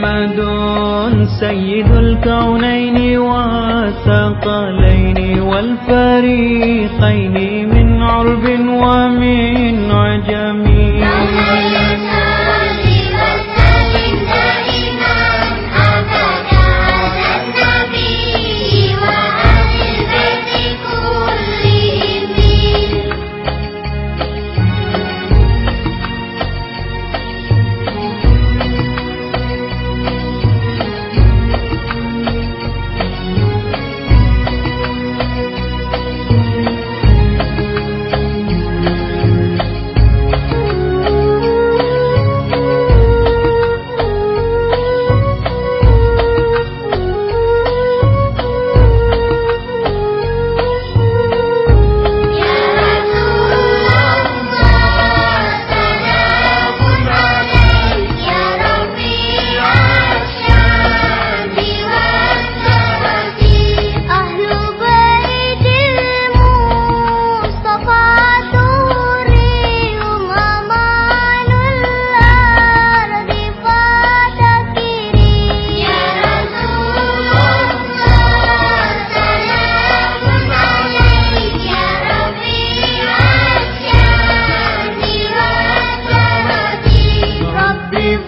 محمد سيد الكونين والثقلين والفريقين من عرب ومن عجم.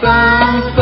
some.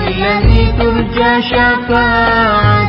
الذي ترجى شفاعته